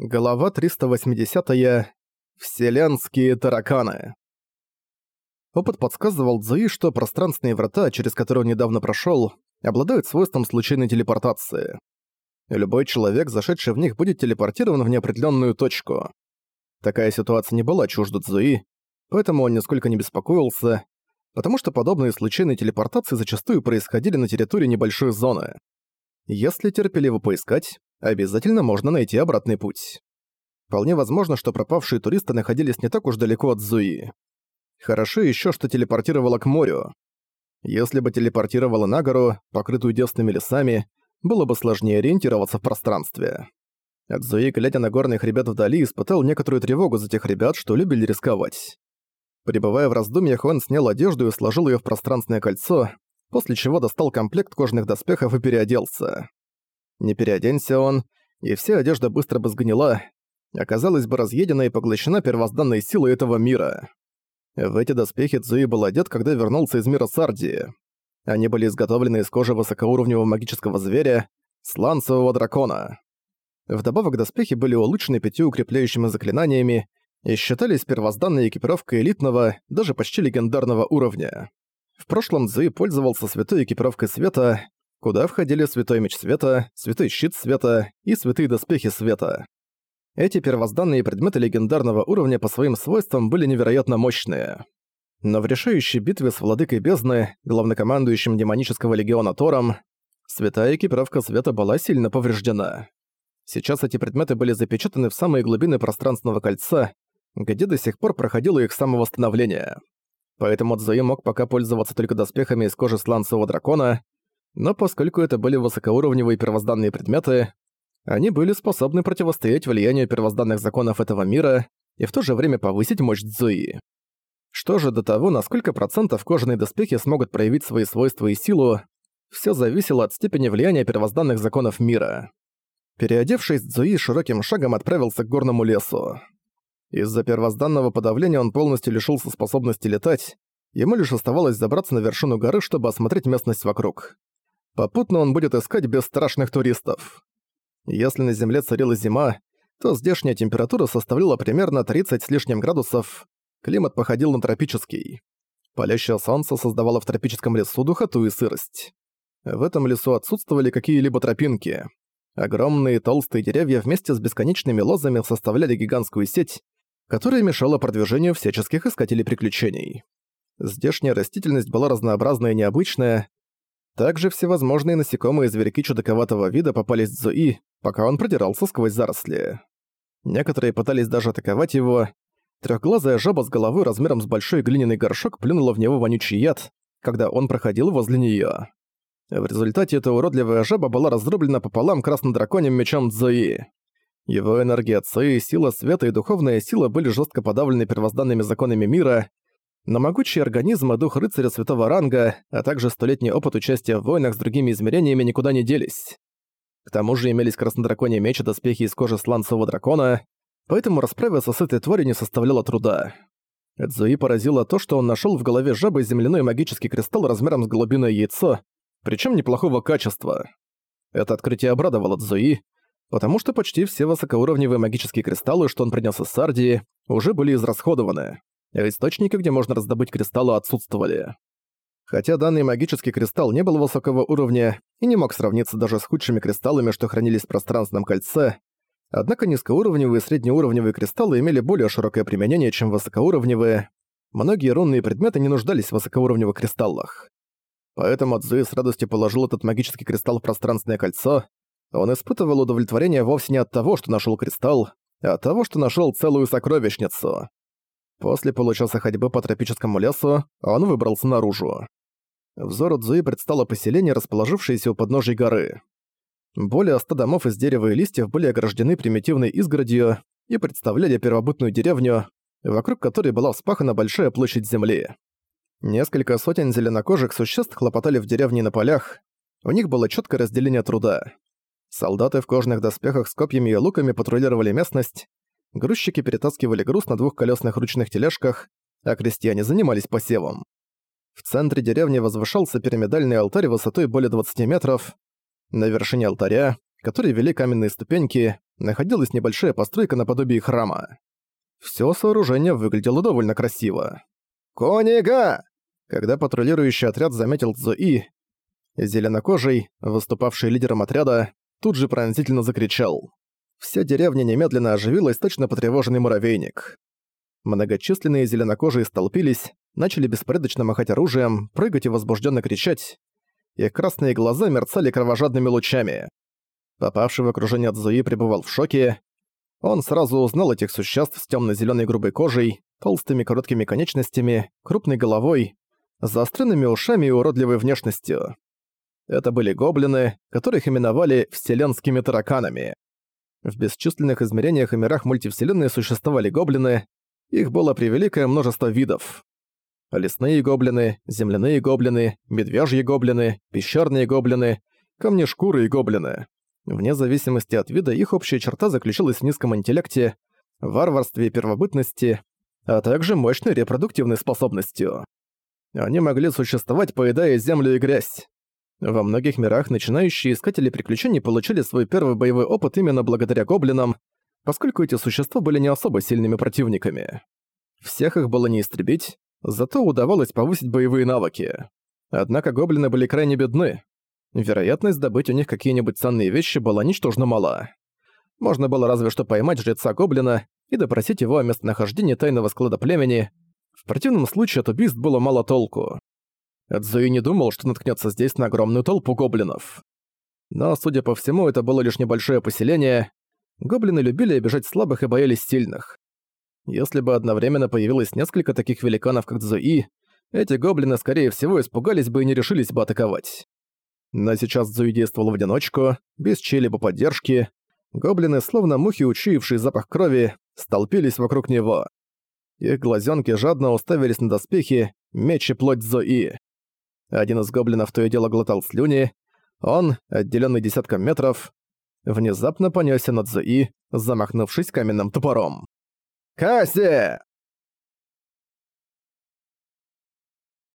Глава 380. -я. Вселенские тараканы. Опыт подсказывал Цзуи, что пространственные врата, через которые он недавно прошёл, обладают свойством случайной телепортации. Любой человек, зашедший в них, будет телепортирован в неопределённую точку. Такая ситуация не была чужда Цзуи, поэтому он нисколько не беспокоился, потому что подобные случайные телепортации зачастую происходили на территории небольшой зоны. Если терпеливо поискать, обязательно можно найти обратный путь. Вполне возможно, что пропавшие туристы находились не так уж далеко от Зуи. Хорошо еще, что телепортировала к морю. Если бы телепортировала на гору, покрытую девственными лесами, было бы сложнее ориентироваться в пространстве. Зуи, глядя на горных ребят вдали, испытал некоторую тревогу за тех ребят, что любили рисковать. Прибывая в раздумьях, он снял одежду и сложил ее в пространственное кольцо, после чего достал комплект кожаных доспехов и переоделся. Не переоденься он, и вся одежда быстро бы сгнила, оказалась бы разъедена и поглощена первозданной силой этого мира. В эти доспехи Цзуи был одет, когда вернулся из мира Сардии. Они были изготовлены из кожи высокоуровневого магического зверя, сланцевого дракона. Вдобавок доспехи были улучшены пятью укрепляющими заклинаниями и считались первозданной экипировкой элитного, даже почти легендарного уровня. В прошлом Цзуи пользовался святой экипировкой света, куда входили Святой Меч Света, Святой Щит Света и Святые Доспехи Света. Эти первозданные предметы легендарного уровня по своим свойствам были невероятно мощные. Но в решающей битве с Владыкой Бездны, главнокомандующим демонического легиона Тором, святая экипировка Света была сильно повреждена. Сейчас эти предметы были запечатаны в самые глубины пространственного кольца, где до сих пор проходило их самовосстановление. Поэтому Цзуи мог пока пользоваться только доспехами из кожи сланцевого дракона, но поскольку это были высокоуровневые первозданные предметы, они были способны противостоять влиянию первозданных законов этого мира и в то же время повысить мощь Цзуи. Что же до того, на сколько процентов кожаные доспехи смогут проявить свои свойства и силу, все зависело от степени влияния первозданных законов мира. Переодевшись, Цзуи широким шагом отправился к горному лесу. Из-за первозданного подавления он полностью лишился способности летать, ему лишь оставалось забраться на вершину горы, чтобы осмотреть местность вокруг. Попутно он будет искать бесстрашных туристов. Если на Земле царила зима, то здешняя температура составляла примерно 30 с лишним градусов, климат походил на тропический. Палящее солнце создавало в тропическом лесу духоту и сырость. В этом лесу отсутствовали какие-либо тропинки. Огромные толстые деревья вместе с бесконечными лозами составляли гигантскую сеть, которая мешала продвижению всяческих искателей приключений. Здешняя растительность была разнообразная и необычная, также всевозможные насекомые и зверьки чудаковатого вида попались Зуи, пока он продирался сквозь заросли. Некоторые пытались даже атаковать его. Трёхглазая жаба с головой размером с большой глиняный горшок плюнула в него вонючий яд, когда он проходил возле неё. В результате эта уродливая жаба была разрублена пополам краснодраконьим мечом Цзуи. Его энергия Ци, сила света и духовная сила были жестко подавлены первозданными законами мира, но могучий организм и дух рыцаря святого ранга, а также столетний опыт участия в войнах с другими измерениями никуда не делись. К тому же имелись краснодраконьи меч и доспехи из кожи сланцевого дракона, поэтому расправиться с этой тварью не составляло труда. Эдзуи поразило то, что он нашел в голове жабы земляной магический кристалл размером с голубиное яйцо, причем неплохого качества. Это открытие обрадовало Цзуи, потому что почти все высокоуровневые магические кристаллы, что он принес из Сардии, уже были израсходованы а источники, где можно раздобыть кристаллы, отсутствовали. Хотя данный магический кристалл не был высокого уровня и не мог сравниться даже с худшими кристаллами, что хранились в пространственном кольце, однако низкоуровневые и среднеуровневые кристаллы имели более широкое применение, чем высокоуровневые. Многие рунные предметы не нуждались в высокоуровневых кристаллах. Поэтому Цзуи с радостью положил этот магический кристалл в пространственное кольцо. Он испытывал удовлетворение вовсе не от того, что нашел кристалл, а от того, что нашел целую сокровищницу. После получаса ходьбы по тропическому лесу он выбрался наружу. Взору Цзуи предстало поселение, расположившееся у подножия горы. Более ста домов из дерева и листьев были ограждены примитивной изгородью и представляли первобытную деревню, вокруг которой была вспахана большая площадь земли. Несколько сотен зеленокожих существ хлопотали в деревне на полях, у них было четкое разделение труда. Солдаты в кожаных доспехах с копьями и луками патрулировали местность, грузчики перетаскивали груз на двухколесных ручных тележках, а крестьяне занимались посевом. В центре деревни возвышался пирамидальный алтарь высотой более 20 метров. На вершине алтаря, который вели каменные ступеньки, находилась небольшая постройка наподобие храма. Всё сооружение выглядело довольно красиво. «Конега!» Когда патрулирующий отряд заметил Цзуи, зеленокожий, выступавший лидером отряда, тут же пронзительно закричал. Вся деревня немедленно оживилась, точно потревоженный муравейник. Многочисленные зеленокожие столпились, начали беспорядочно махать оружием, прыгать и возбужденно кричать. Их красные глаза мерцали кровожадными лучами. Попавший в окружение Цзуи пребывал в шоке. Он сразу узнал этих существ с темно зеленой грубой кожей, толстыми короткими конечностями, крупной головой, заостренными ушами и уродливой внешностью. Это были гоблины, которых именовали «вселенскими тараканами». В бесчисленных измерениях и мирах мультивселенной существовали гоблины, их было превеликое множество видов. Лесные гоблины, земляные гоблины, медвежьи гоблины, пещерные гоблины, камнешкурые гоблины. Вне зависимости от вида их общая черта заключалась в низком интеллекте, варварстве и первобытности, а также мощной репродуктивной способностью. Они могли существовать, поедая землю и грязь. Во многих мирах начинающие искатели приключений получили свой первый боевой опыт именно благодаря гоблинам, поскольку эти существа были не особо сильными противниками. Всех их было не истребить, зато удавалось повысить боевые навыки. Однако гоблины были крайне бедны. Вероятность добыть у них какие-нибудь ценные вещи была ничтожно мала. Можно было разве что поймать жреца-гоблина и допросить его о местонахождении тайного склада племени. В противном случае от убийств было мало толку. Эдзуи не думал, что наткнется здесь на огромную толпу гоблинов. Но, судя по всему, это было лишь небольшое поселение. Гоблины любили обижать слабых и боялись сильных. Если бы одновременно появилось несколько таких великанов, как Цзуи, эти гоблины, скорее всего, испугались бы и не решились бы атаковать. Но сейчас Цзуи действовал в одиночку, без чьей-либо поддержки. Гоблины, словно мухи, учуявшие запах крови, столпились вокруг него. Их глазенки жадно уставились на доспехи, меч и плоть Зои. Один из гоблинов то и дело глотал слюни. Он, отделенный десятком метров, внезапно понесся над Зои, замахнувшись каменным топором. «Касси!»